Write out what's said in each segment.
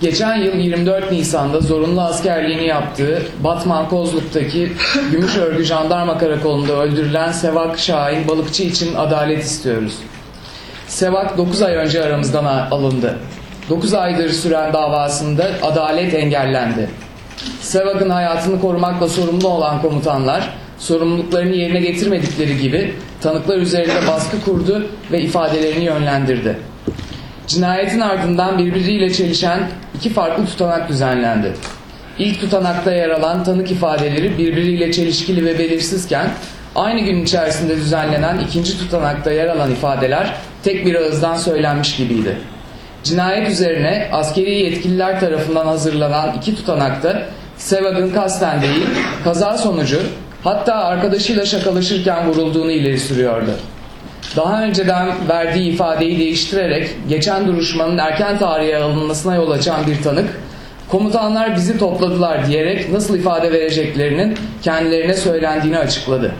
Geçen yıl 24 Nisan'da zorunlu askerliğini yaptığı Batman Kozluk'taki Gümüşörgü Jandarma Karakolu'nda öldürülen Sevak Şahin balıkçı için adalet istiyoruz. Sevak 9 ay önce aramızdan alındı. 9 aydır süren davasında adalet engellendi. Sevak'ın hayatını korumakla sorumlu olan komutanlar sorumluluklarını yerine getirmedikleri gibi tanıklar üzerinde baskı kurdu ve ifadelerini yönlendirdi. Cinayetin ardından birbiriyle çelişen iki farklı tutanak düzenlendi. İlk tutanakta yer alan tanık ifadeleri birbiriyle çelişkili ve belirsizken aynı gün içerisinde düzenlenen ikinci tutanakta yer alan ifadeler tek bir ağızdan söylenmiş gibiydi. Cinayet üzerine askeri yetkililer tarafından hazırlanan iki tutanakta Sevag'ın kasten değil, kaza sonucu hatta arkadaşıyla şakalaşırken vurulduğunu ileri sürüyordu. Daha önceden verdiği ifadeyi değiştirerek geçen duruşmanın erken tarihe alınmasına yol açan bir tanık, komutanlar bizi topladılar diyerek nasıl ifade vereceklerinin kendilerine söylendiğini açıkladı.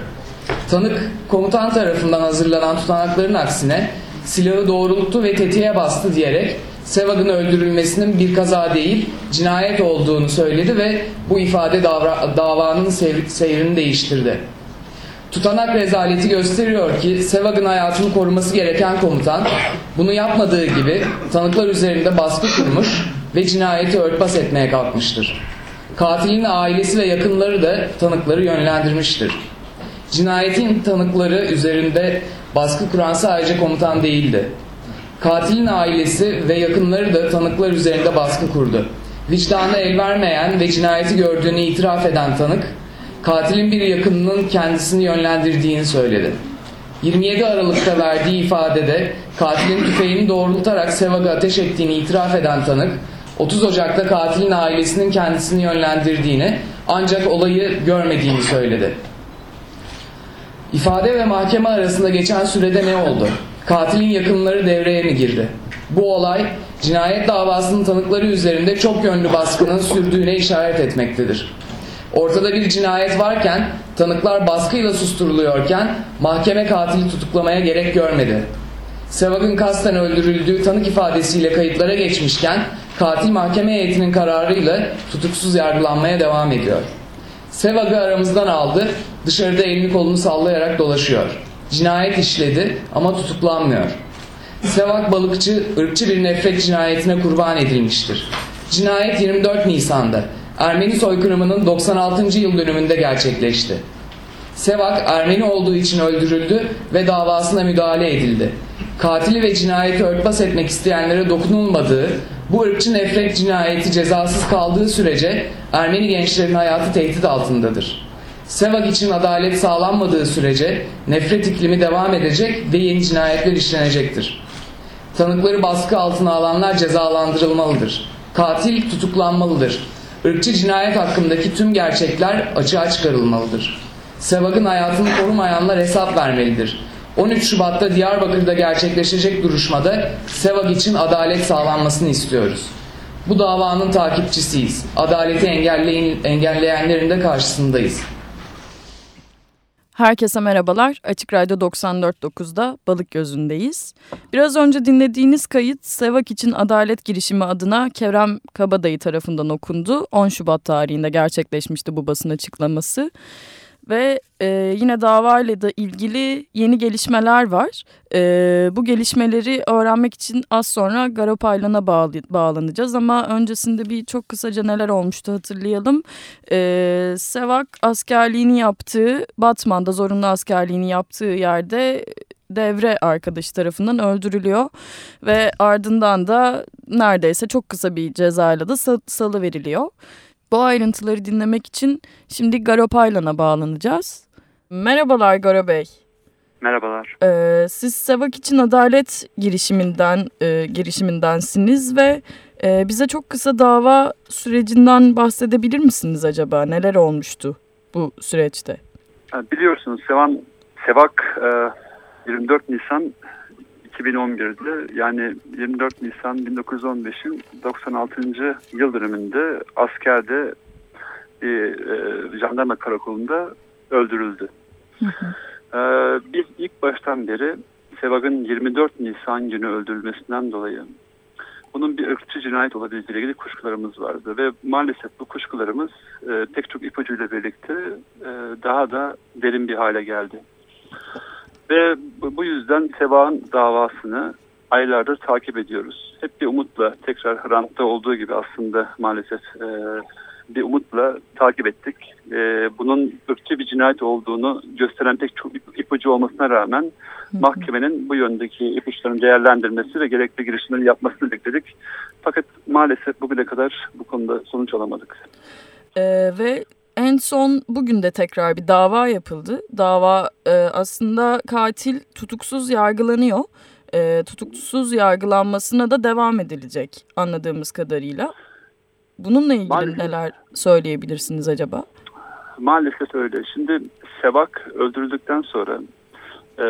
Tanık, komutan tarafından hazırlanan tutanakların aksine silahı doğrulttu ve tetiğe bastı diyerek Sevag'ın öldürülmesinin bir kaza değil cinayet olduğunu söyledi ve bu ifade davra, davanın seyrini değiştirdi. Tutanak rezaleti gösteriyor ki Sevag'ın hayatını koruması gereken komutan bunu yapmadığı gibi tanıklar üzerinde baskı kurmuş ve cinayeti örtbas etmeye kalkmıştır. Katilin ailesi ve yakınları da tanıkları yönlendirmiştir. Cinayetin tanıkları üzerinde baskı kuran sadece komutan değildi. Katilin ailesi ve yakınları da tanıklar üzerinde baskı kurdu. Vicdanı el vermeyen ve cinayeti gördüğünü itiraf eden tanık, katilin bir yakınının kendisini yönlendirdiğini söyledi. 27 Aralık'ta verdiği ifadede katilin tüfeğini doğrultarak Sevag'a ateş ettiğini itiraf eden tanık, 30 Ocak'ta katilin ailesinin kendisini yönlendirdiğini ancak olayı görmediğini söyledi. İfade ve mahkeme arasında geçen sürede ne oldu? Katilin yakınları devreye mi girdi? Bu olay cinayet davasının tanıkları üzerinde çok yönlü baskının sürdüğüne işaret etmektedir. Ortada bir cinayet varken, tanıklar baskıyla susturuluyorken mahkeme katili tutuklamaya gerek görmedi. Sevag'ın kasten öldürüldüğü tanık ifadesiyle kayıtlara geçmişken katil mahkeme heyetinin kararıyla tutuksuz yargılanmaya devam ediyor. Sevag'ı aramızdan aldı, dışarıda elini kolunu sallayarak dolaşıyor. Cinayet işledi ama tutuklanmıyor. Sevak balıkçı ırkçı bir nefret cinayetine kurban edilmiştir. Cinayet 24 Nisan'da Ermeni soykırımının 96. yıl dönümünde gerçekleşti. Sevak Ermeni olduğu için öldürüldü ve davasına müdahale edildi. Katili ve cinayeti örtbas etmek isteyenlere dokunulmadığı, bu ırkçı nefret cinayeti cezasız kaldığı sürece Ermeni gençlerin hayatı tehdit altındadır. Sevak için adalet sağlanmadığı sürece nefret iklimi devam edecek ve yeni cinayetler işlenecektir. Tanıkları baskı altına alanlar cezalandırılmalıdır. Katil tutuklanmalıdır. Irkçı cinayet hakkındaki tüm gerçekler açığa çıkarılmalıdır. Sevak'ın hayatını korumayanlar hesap vermelidir. 13 Şubat'ta Diyarbakır'da gerçekleşecek duruşmada Sevak için adalet sağlanmasını istiyoruz. Bu davanın takipçisiyiz. Adaleti engelleyenlerin de karşısındayız. Herkese merhabalar. Açık Radyo 94.9'da Balık Gözü'ndeyiz. Biraz önce dinlediğiniz kayıt Sevak için Adalet girişimi adına Kerem Kabadayı tarafından okundu. 10 Şubat tarihinde gerçekleşmişti bu basın açıklaması. Ve e, yine davayla da ilgili yeni gelişmeler var. E, bu gelişmeleri öğrenmek için az sonra Garopaylan'a bağlı, bağlanacağız. Ama öncesinde bir çok kısaca neler olmuştu hatırlayalım. E, Sevak askerliğini yaptığı, Batman'da zorunlu askerliğini yaptığı yerde devre arkadaşı tarafından öldürülüyor. Ve ardından da neredeyse çok kısa bir cezayla da salı veriliyor. Bu ayrıntıları dinlemek için şimdi Garo Paylan'a bağlanacağız. Merhabalar Garo Bey. Merhabalar. Ee, siz Sevak için Adalet girişiminden e, girişimindensiniz ve e, bize çok kısa dava sürecinden bahsedebilir misiniz acaba? Neler olmuştu bu süreçte? Biliyorsunuz Sevan, Sevak e, 24 Nisan 2011'de yani 24 Nisan 1915'in 96. yıl dönümünde askerde bir e, jandarma karakolunda öldürüldü. Hı hı. E, biz ilk baştan beri Sevag'ın 24 Nisan günü öldürülmesinden dolayı bunun bir ırkçı cinayet olabileceğiyle ilgili kuşkularımız vardı. Ve maalesef bu kuşkularımız e, pek çok ipucuyla birlikte e, daha da derin bir hale geldi. Ve bu, yüzden Seva'nın davasını aylardır takip ediyoruz. Hep bir umutla tekrar Hrant'ta olduğu gibi aslında maalesef e, bir umutla takip ettik. E, bunun ırkçı bir cinayet olduğunu gösteren pek çok ipucu olmasına rağmen mahkemenin bu yöndeki ipuçlarını değerlendirmesi ve gerekli girişimleri yapmasını bekledik. Fakat maalesef bugüne kadar bu konuda sonuç alamadık. Ee, ve en son bugün de tekrar bir dava yapıldı. Dava e, aslında katil tutuksuz yargılanıyor. E, tutuksuz yargılanmasına da devam edilecek anladığımız kadarıyla. Bununla ilgili Maalesef. neler söyleyebilirsiniz acaba? Maalesef öyle. Şimdi Sevak öldürüldükten sonra e,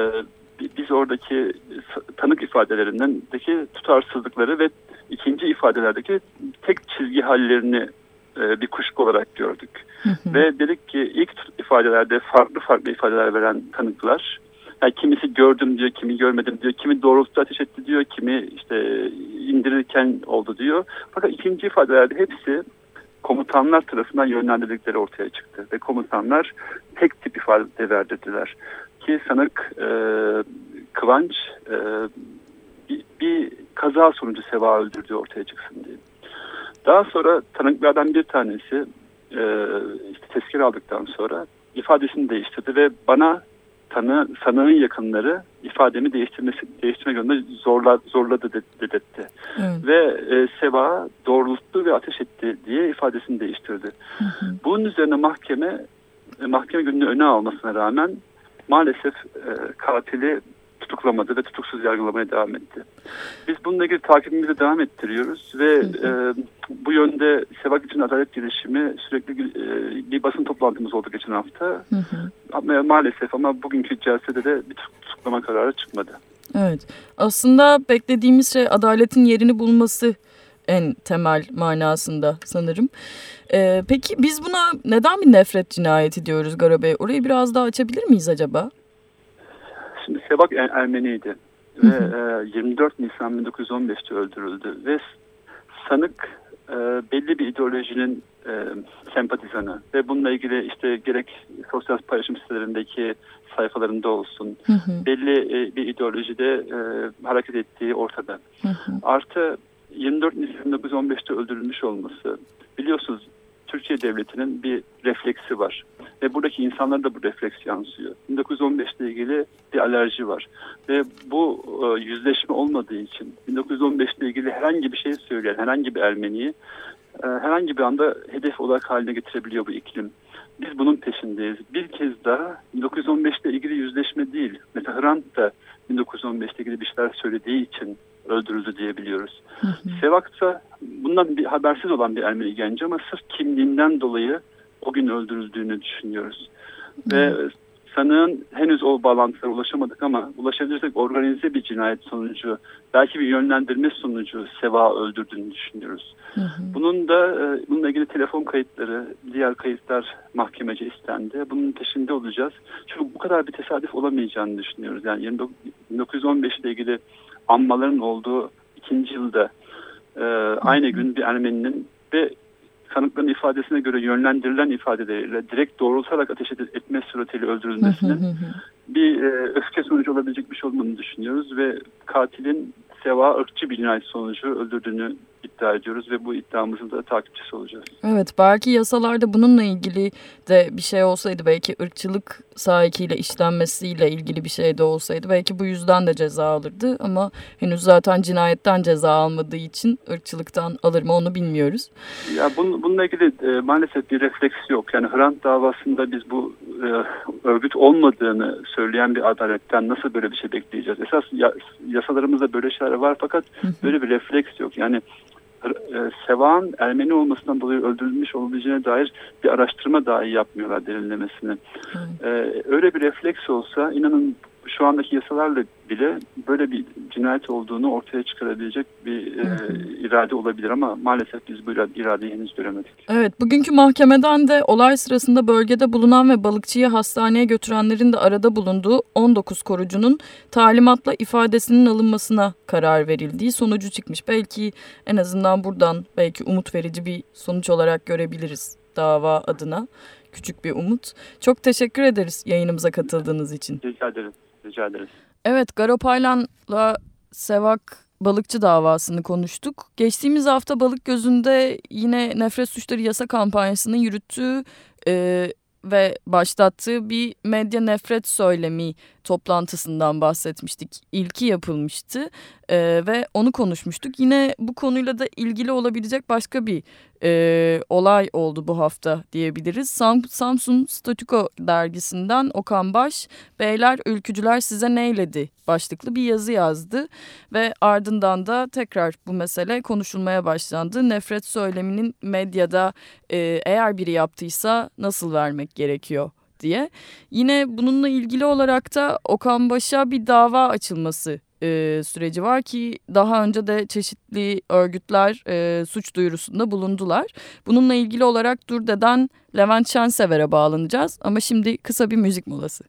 bi- biz oradaki tanık ifadelerindeki tutarsızlıkları ve ikinci ifadelerdeki tek çizgi hallerini e, bir kuşku olarak gördük. Ve dedik ki ilk ifadelerde farklı farklı ifadeler veren tanıklar yani kimisi gördüm diyor, kimi görmedim diyor, kimi doğrultuda ateş etti diyor, kimi işte indirirken oldu diyor. Fakat ikinci ifadelerde hepsi komutanlar tarafından yönlendirdikleri ortaya çıktı. Ve komutanlar tek tip ifade verdirdiler. Ki sanık e, Kıvanç e, bir, bir kaza sonucu Seva öldürdüğü ortaya çıksın diye. Daha sonra tanıklardan bir tanesi e, işte tezkere aldıktan sonra ifadesini değiştirdi ve bana tanı, sanığın yakınları ifademi değiştirmesi değiştirme yönünde zorla, zorladı de- dedetti. Evet. Ve e, Seva doğrulttu ve ateş etti diye ifadesini değiştirdi. Bunun üzerine mahkeme e, mahkeme gününü öne almasına rağmen maalesef e, katili tutuklamadı ve tutuksuz yargılamaya devam etti. Biz bununla ilgili takibimizi devam ettiriyoruz ve e, bu yönde Sevak için adalet girişimi sürekli e, bir basın toplantımız oldu geçen hafta. Hı hı. Ama maalesef ama bugünkü celsede de bir tutuklama kararı çıkmadı. Evet. Aslında beklediğimiz şey adaletin yerini bulması en temel manasında sanırım. Ee, peki biz buna neden bir nefret cinayeti diyoruz Garo Bey? Orayı biraz daha açabilir miyiz acaba? Şimdi Sevak Er- Ermeniydi ve e, 24 Nisan 1915'te öldürüldü ve sanık e, belli bir ideolojinin e, sempatizanı ve bununla ilgili işte gerek sosyal paylaşım sitelerindeki sayfalarında olsun Hı hı, belli e, bir ideolojide e, hareket ettiği ortada. hı hı. Artı 24 Nisan 1915'te öldürülmüş olması biliyorsunuz Türkiye Devleti'nin bir refleksi var. Ve buradaki insanlara da bu refleks yansıyor. 1915 ile ilgili bir alerji var. Ve bu e, yüzleşme olmadığı için 1915 ile ilgili herhangi bir şey söyleyen herhangi bir Ermeniyi e, herhangi bir anda hedef olarak haline getirebiliyor bu iklim. Biz bunun peşindeyiz. Bir kez daha 1915 ile ilgili yüzleşme değil. Mesela Hrant da 1915 ile ilgili bir şeyler söylediği için öldürüldü diyebiliyoruz. Sevak da bundan bir habersiz olan bir Ermeni genci ama sırf kimliğinden dolayı o gün öldürüldüğünü düşünüyoruz. Ve sanığın henüz o bağlantılara ulaşamadık ama ulaşabilirsek organize bir cinayet sonucu, belki bir yönlendirme sonucu Seva öldürdüğünü düşünüyoruz. Hı hı. Bunun da e, bununla ilgili telefon kayıtları, diğer kayıtlar mahkemece istendi. Bunun peşinde olacağız. Çünkü bu kadar bir tesadüf olamayacağını düşünüyoruz. Yani 29 1915 ile ilgili anmaların olduğu ikinci yılda e, aynı gün bir Ermeninin ve sanıkların ifadesine göre yönlendirilen ifadeleriyle direkt doğrultarak ateş et- etme suretiyle öldürülmesinin bir e, öfke sonucu olabilecek bir şey olmadığını düşünüyoruz ve katilin Seva ırkçı bir cinayet sonucu öldürdüğünü iddia ediyoruz ve bu iddiamızın da takipçisi olacağız. Evet belki yasalarda bununla ilgili de bir şey olsaydı belki ırkçılık sahikiyle işlenmesiyle ilgili bir şey de olsaydı belki bu yüzden de ceza alırdı ama henüz zaten cinayetten ceza almadığı için ırkçılıktan alır mı onu bilmiyoruz. Ya bun, bununla ilgili e, maalesef bir refleks yok. Yani Hrant davasında biz bu e, örgüt olmadığını söyleyen bir adaletten nasıl böyle bir şey bekleyeceğiz? Esas ya, yasalarımızda böyle şeyler var fakat böyle bir refleks yok. Yani e, Seva'nın Ermeni olmasından dolayı öldürülmüş olabileceğine dair bir araştırma dahi yapmıyorlar derinlemesine. E, öyle bir refleks olsa inanın şu andaki yasalarla bile böyle bir cinayet olduğunu ortaya çıkarabilecek bir e, irade olabilir ama maalesef biz bu iradeyi henüz göremedik. Evet, bugünkü mahkemeden de olay sırasında bölgede bulunan ve balıkçıyı hastaneye götürenlerin de arada bulunduğu 19 korucunun talimatla ifadesinin alınmasına karar verildiği sonucu çıkmış. Belki en azından buradan belki umut verici bir sonuç olarak görebiliriz dava adına. Küçük bir umut. Çok teşekkür ederiz yayınımıza katıldığınız için. Rica ederim. Rica ederiz. Evet, Garopaylan'la Sevak balıkçı davasını konuştuk. Geçtiğimiz hafta Balık Gözü'nde yine nefret suçları yasa kampanyasının yürüttüğü e, ve başlattığı bir medya nefret söylemi toplantısından bahsetmiştik. İlki yapılmıştı e, ve onu konuşmuştuk. Yine bu konuyla da ilgili olabilecek başka bir e, olay oldu bu hafta diyebiliriz. Sam, Samsun Statüko dergisinden Okan Baş, Beyler Ülkücüler Size Neyledi başlıklı bir yazı yazdı. Ve ardından da tekrar bu mesele konuşulmaya başlandı. Nefret söyleminin medyada e, eğer biri yaptıysa nasıl vermek gerekiyor diye. Yine bununla ilgili olarak da Okan Baş'a bir dava açılması e, süreci var ki daha önce de çeşitli örgütler e, suç duyurusunda bulundular. Bununla ilgili olarak Durde'den Levent Şensever'e bağlanacağız ama şimdi kısa bir müzik molası.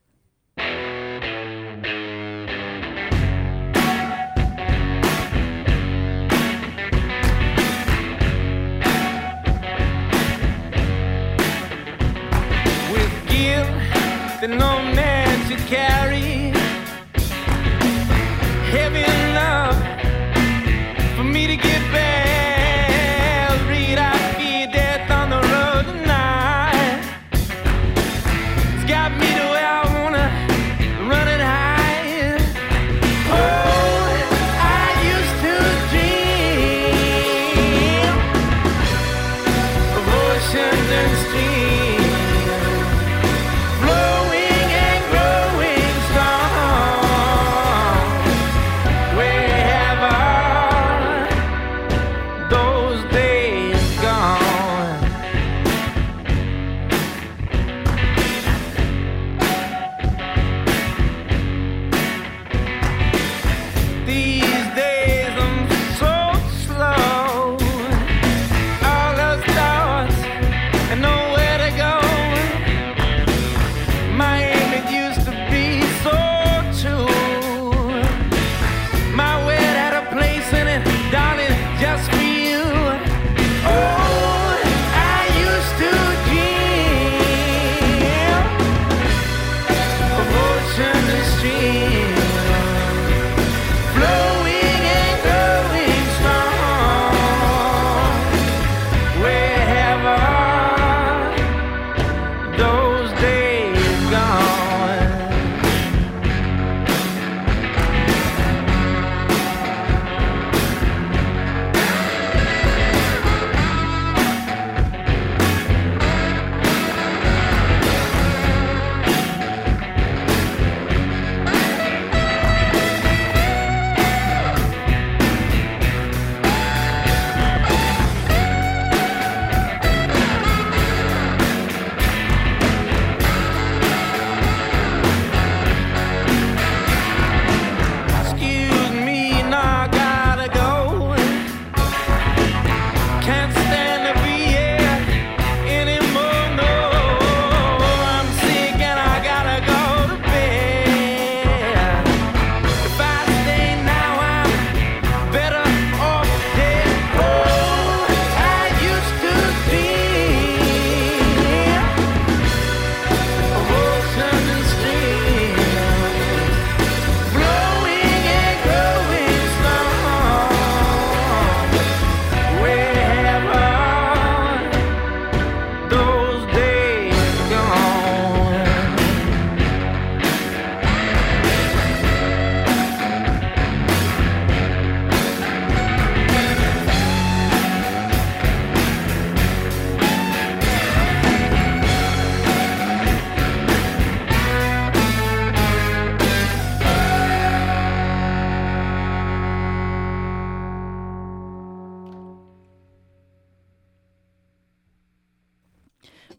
that no man should carry.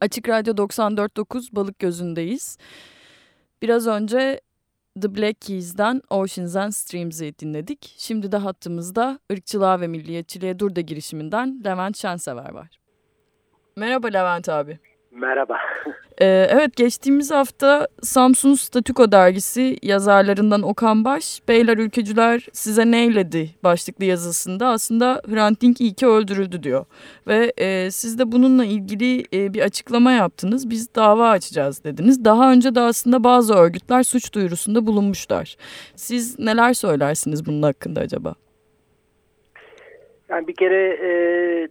Açık Radyo 94.9 Balık Gözü'ndeyiz. Biraz önce The Black Keys'den Oceans and Streams'i dinledik. Şimdi de hattımızda ırkçılığa ve milliyetçiliğe dur da girişiminden Levent Şensever var. Merhaba Levent abi. Merhaba. Ee, evet geçtiğimiz hafta Samsun Statüko dergisi yazarlarından Okan Baş, Beyler Ülkücüler size neyledi başlıklı yazısında aslında Hrant Dink iyi ki öldürüldü diyor. Ve e, siz de bununla ilgili e, bir açıklama yaptınız. Biz dava açacağız dediniz. Daha önce de aslında bazı örgütler suç duyurusunda bulunmuşlar. Siz neler söylersiniz bunun hakkında acaba? Yani bir kere e,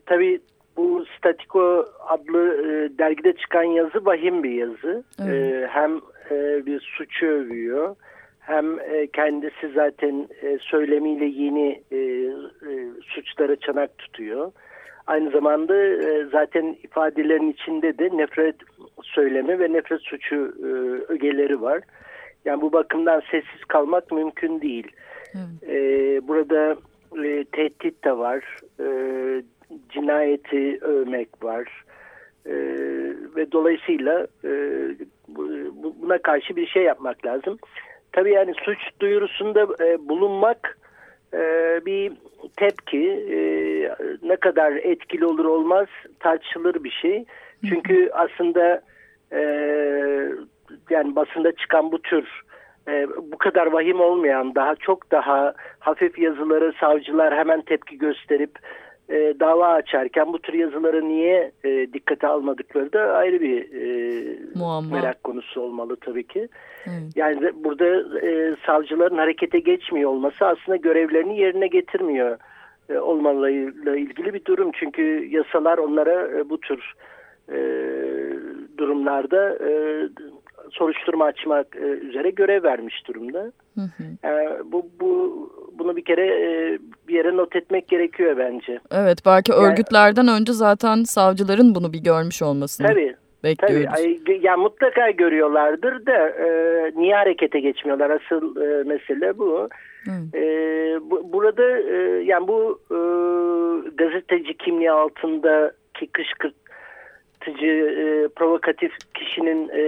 tabii bu Statiko adlı e, dergide çıkan yazı vahim bir yazı. Evet. E, hem e, bir suçu övüyor hem e, kendisi zaten e, söylemiyle yeni e, e, suçlara çanak tutuyor. Aynı zamanda e, zaten ifadelerin içinde de nefret söylemi ve nefret suçu e, ögeleri var. Yani bu bakımdan sessiz kalmak mümkün değil. Evet. E, burada e, tehdit de var, e, cinayeti övmek var E, ve dolayısıyla e, bu- bu- buna karşı bir şey yapmak lazım. Tabii yani suç duyurusunda e, bulunmak e, bir tepki e, ne kadar etkili olur olmaz tartışılır bir şey. Çünkü aslında e, yani basında çıkan bu tür e, bu kadar vahim olmayan daha çok daha hafif yazıları savcılar hemen tepki gösterip e, dava açarken bu tür yazıları niye e, dikkate almadıkları da ayrı bir e, Muamma. merak konusu olmalı tabii ki. Evet. Yani de- burada e, savcıların harekete geçmiyor olması aslında görevlerini yerine getirmiyor e, olmalarıyla ilgili bir durum. Çünkü yasalar onlara e, bu tür e, durumlarda e, soruşturma açmak e, üzere görev vermiş durumda. Hı hı. Yani bu, bu bunu bir kere e, yere not etmek gerekiyor bence. Evet belki Yani- örgütlerden önce zaten savcıların bunu bir görmüş olmasını Tabii. Tabii. bekliyoruz. Ay, yani mutlaka görüyorlardır da e, niye harekete geçmiyorlar? Asıl e, mesele bu. E, bu burada e, yani bu e, gazeteci kimliği altındaki kışkırtıcı, e, provokatif kişinin e,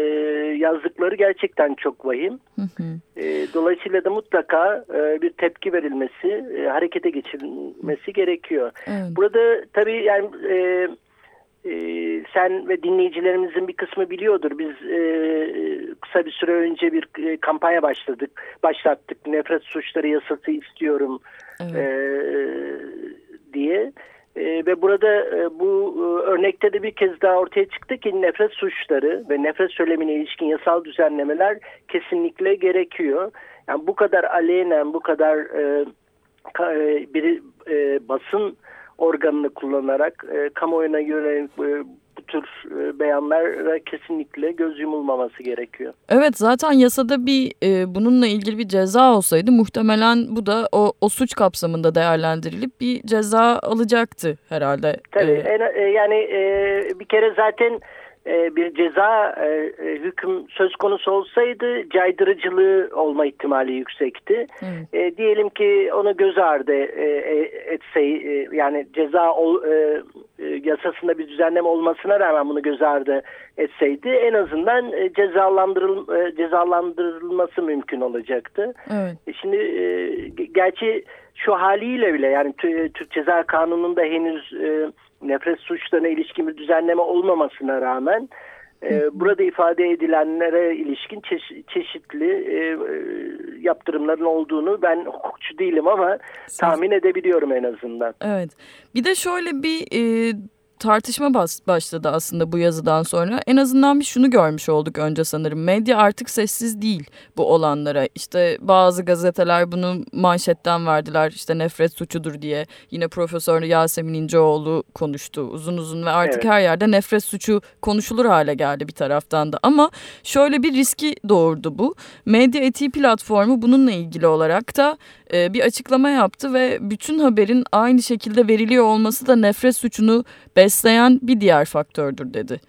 yazdıkları gerçekten çok vahim. Hı hı. E, dolayısıyla da mutlaka e, bir tepki verilmesi, e, harekete geçirilmesi gerekiyor. Evet. Burada tabii yani e, e, sen ve dinleyicilerimizin bir kısmı biliyordur. Biz e, kısa bir süre önce bir e, kampanya başladık, başlattık. Nefret suçları yasası istiyorum Evet. e, diye. E, ve burada e, bu e, örnekte de bir kez daha ortaya çıktı ki nefret suçları ve nefret söylemine ilişkin yasal düzenlemeler kesinlikle gerekiyor. Yani bu kadar alenen, bu kadar e, bir basın organını kullanarak kamuoyuna yönelik tür e, beyanlara kesinlikle göz yumulmaması gerekiyor. Evet zaten yasada bir e, bununla ilgili bir ceza olsaydı muhtemelen bu da o, o suç kapsamında değerlendirilip bir ceza alacaktı herhalde. Tabii E, en- e, yani e, bir kere zaten e, bir ceza hüküm söz konusu olsaydı caydırıcılığı olma ihtimali yüksekti. evet. E, diyelim ki onu göz ardı e, etse yani ceza ol, e, yasasında bir düzenleme olmasına rağmen bunu göz ardı etseydi en azından e, cezalandırıl e, cezalandırılması mümkün olacaktı. evet. E, Şimdi e, ge- gerçi şu haliyle bile yani Tü- Türk Ceza Kanunu'nda henüz e, nefret suçlarına ilişkin bir düzenleme olmamasına rağmen e, burada ifade edilenlere ilişkin çeşi- çeşitli e, e, yaptırımların olduğunu ben hukukçu değilim ama tahmin edebiliyorum en azından. Evet. Bir de şöyle bir e, tartışma bas, başladı aslında bu yazıdan sonra. En azından bir şunu görmüş olduk önce sanırım. Medya artık sessiz değil bu olanlara. İşte bazı gazeteler bunu manşetten verdiler. İşte nefret suçudur diye. Yine Profesör Yasemin İnceoğlu konuştu uzun uzun ve artık Evet. her yerde nefret suçu konuşulur hale geldi bir taraftan da. Ama şöyle bir riski doğurdu bu. Medya Etiği platformu bununla ilgili olarak da e, bir açıklama yaptı ve bütün haberin aynı şekilde veriliyor olması da nefret suçunu besleyen bir diğer faktördür dedi.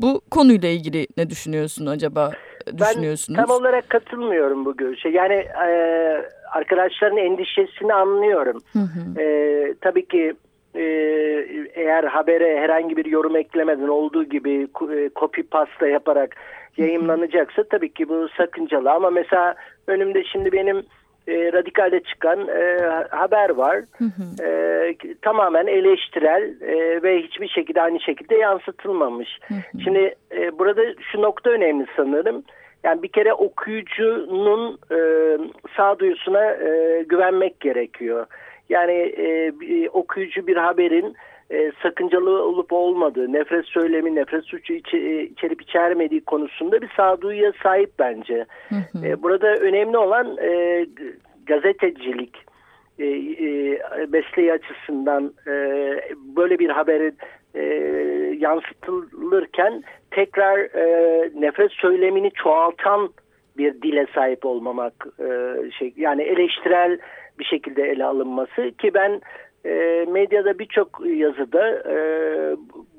Bu konuyla ilgili ne düşünüyorsun acaba? Düşünüyorsunuz? Ben tam olarak katılmıyorum bu görüşe. Yani e, arkadaşların endişesini anlıyorum. Hı hı. E, tabii ki e, eğer habere herhangi bir yorum eklemeden olduğu gibi e, copy pasta yaparak yayınlanacaksa tabii ki bu sakıncalı ama mesela önümde şimdi benim e, radikalde çıkan e, haber var. E, tamamen eleştirel e, ve hiçbir şekilde aynı şekilde yansıtılmamış. Şimdi e, burada şu nokta önemli sanırım. Yani bir kere okuyucunun e, sağduyusuna e, güvenmek gerekiyor. Yani e, bir, okuyucu bir haberin e, sakıncalı olup olmadığı, nefret söylemi, nefret suçu içi, e, içerip içermediği konusunda bir sağduyuya sahip bence. E, burada önemli olan e, gazetecilik e, e, mesleği açısından e, böyle bir haberin e, yansıtılırken tekrar e, nefret söylemini çoğaltan bir dile sahip olmamak e, şey yani eleştirel bir şekilde ele alınması ki ben e, medyada birçok yazıda e,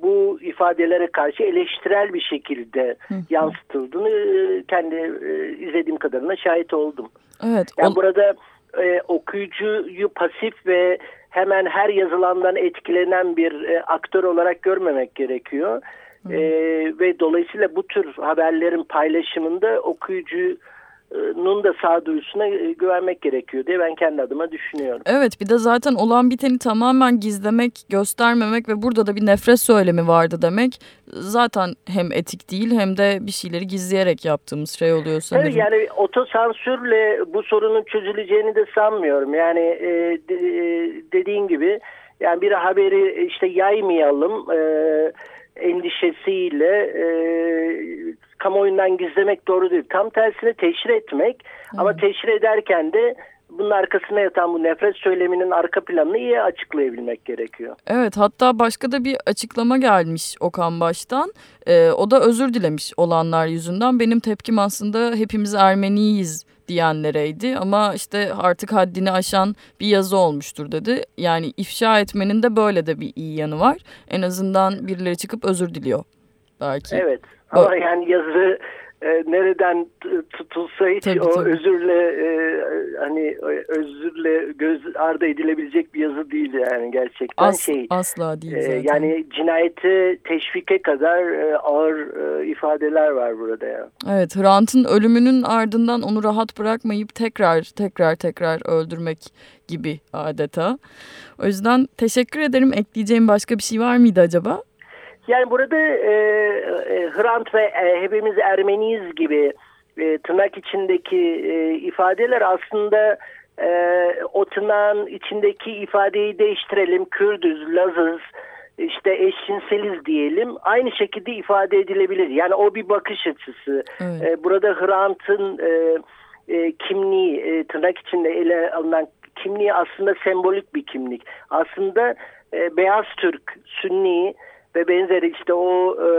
bu ifadelere karşı eleştirel bir şekilde yansıtıldığını e, kendi e, izlediğim kadarına şahit oldum. Evet. Yani burada e, okuyucuyu pasif ve hemen her yazılandan etkilenen bir e, aktör olarak görmemek gerekiyor. E, ve dolayısıyla bu tür haberlerin paylaşımında okuyucunun da sağduyusuna e, güvenmek gerekiyor diye ben kendi adıma düşünüyorum. Evet bir de zaten olan biteni tamamen gizlemek, göstermemek ve burada da bir nefret söylemi vardı demek zaten hem etik değil hem de bir şeyleri gizleyerek yaptığımız şey oluyor sanırım. Evet, yani otosansürle bu sorunun çözüleceğini de sanmıyorum. Yani e, de, e, dediğin gibi yani bir haberi işte yaymayalım e, endişesiyle e, kamuoyundan gizlemek doğru değil. Tam tersine teşhir etmek ama teşhir ederken de bunun arkasına yatan bu nefret söyleminin arka planını iyi açıklayabilmek gerekiyor. Evet hatta başka da bir açıklama gelmiş Okan Baş'tan. Ee, o da özür dilemiş olanlar yüzünden. Benim tepkim aslında hepimiz Ermeniyiz diyenlereydi ama işte artık haddini aşan bir yazı olmuştur dedi. Yani ifşa etmenin de böyle de bir iyi yanı var. En azından birileri çıkıp özür diliyor belki. Evet ama yani yazı e, nereden tutulsa hiç Tabii, o tabii. özürle e, hani özürle göz ardı edilebilecek bir yazı değil yani gerçekten As- şey asla değil e, zaten. yani cinayeti teşvike kadar e, ağır e, ifadeler var burada ya. Evet Hrant'ın ölümünün ardından onu rahat bırakmayıp tekrar tekrar tekrar öldürmek gibi adeta. O yüzden teşekkür ederim. Ekleyeceğim başka bir şey var mıydı acaba? Yani burada e, e, Hrant ve e, hepimiz Ermeniyiz gibi e, tırnak içindeki e, ifadeler aslında e, o tırnağın içindeki ifadeyi değiştirelim. Kürdüz, Lazız, işte eşcinseliz diyelim. Aynı şekilde ifade edilebilir. Yani o bir bakış açısı. Evet. E, burada Hrant'ın e, e, kimliği e, tırnak içinde ele alınan kimliği aslında sembolik bir kimlik. Aslında e, beyaz Türk, Sünni ve benzeri işte o e,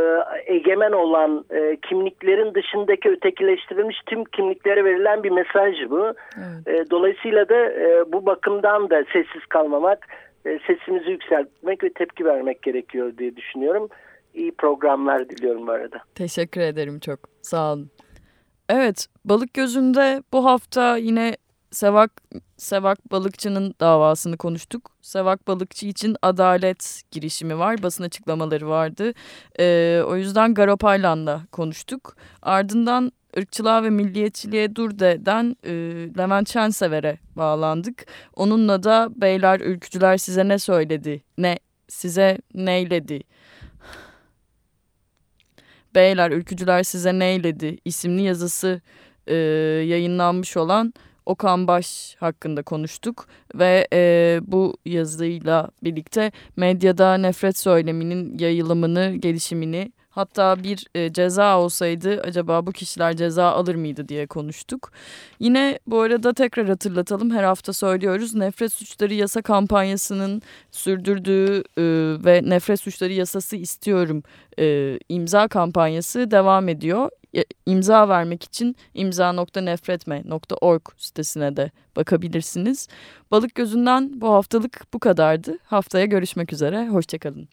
egemen olan e, kimliklerin dışındaki ötekileştirilmiş tüm kimliklere verilen bir mesaj bu. Evet. E, dolayısıyla da e, bu bakımdan da sessiz kalmamak, e, sesimizi yükseltmek ve tepki vermek gerekiyor diye düşünüyorum. İyi programlar diliyorum bu arada. Teşekkür ederim çok. Sağ olun. Evet, Balık Gözü'nde bu hafta yine Sevak Sevak Balıkçı'nın davasını konuştuk. Sevak Balıkçı için adalet girişimi var. Basın açıklamaları vardı. Ee, o yüzden Garopaylan'la konuştuk. Ardından ırkçılığa ve milliyetçiliğe dur de'den e, Levent Şensever'e bağlandık. Onunla da beyler ülkücüler size ne söyledi? Ne size neyledi? Beyler Ülkücüler Size Neyledi isimli yazısı e, yayınlanmış olan Okan Baş hakkında konuştuk ve e, bu yazıyla birlikte medyada nefret söyleminin yayılımını, gelişimini hatta bir e, ceza olsaydı acaba bu kişiler ceza alır mıydı diye konuştuk. Yine bu arada tekrar hatırlatalım her hafta söylüyoruz nefret suçları yasa kampanyasının sürdürdüğü e, ve nefret suçları yasası istiyorum e, imza kampanyası devam ediyor. İmza vermek için imza.nefretme.org sitesine de bakabilirsiniz. Balık gözünden bu haftalık bu kadardı. Haftaya görüşmek üzere. Hoşçakalın.